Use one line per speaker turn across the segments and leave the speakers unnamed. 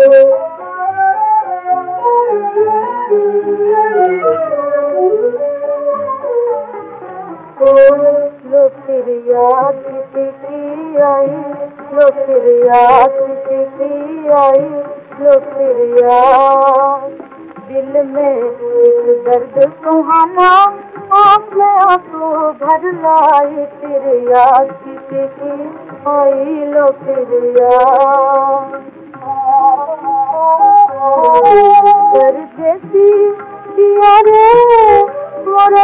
आई लो फिर याद की दिल में एक दर्द सुहाना आँख में आँसू भर लाई फिर याद की आई लो फिर याद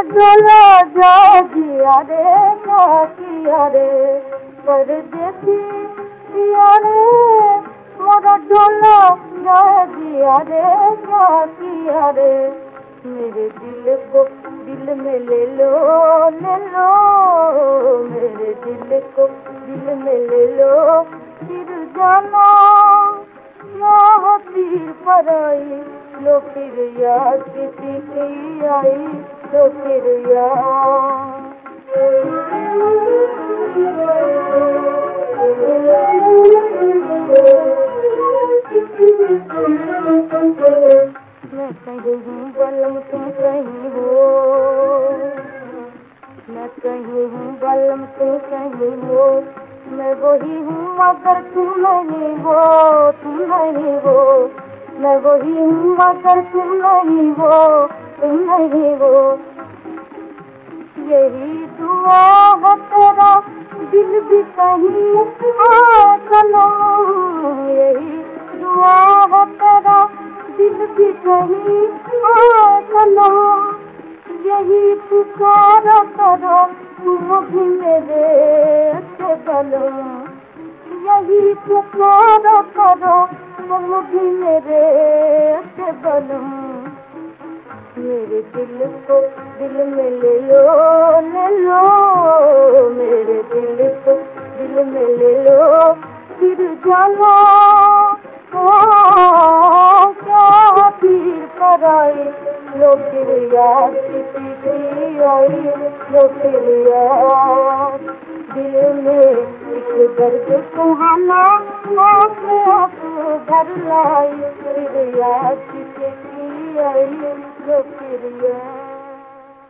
डोला जा रे क्या किया रे परदेसी किया रे, मोरा डोला जा रे किया रे। मेरे दिल को दिल में ले लो ले लो। मेरे दिल को दिल में ले लो, फिर जाना। यहाँ पीर पर आई, लो फिर याद किसी की आई। फिर मैं कहीं बलम तुम कहीं हो मैं कहीं हूँ बलम तुम कहीं हो, मैं वही हूँ, अगर तुम नहीं हो तुम नहीं हो मैं वही हूँ अगर तुम नहीं हो। नहीं हो यही दुआ है तेरा, दिल भी कहीं चलो। यही दुआ है तेरा, दिल भी कहीं चलो। यही पुकारा करो, तुम भी मेरे अच्छे बलो यही पुकारा करो, तुम भी मेरे अच्छे बलो मेरे दिल को दिल में ले लो ले लो। मेरे दिल को दिल में ले लो। फिर जानो क्या फिर कराई लो फिर आई लो फिर दिल में एक दर्द सुहाना में आंसू भर लाई फिर याद किसी की आई लो फिर याद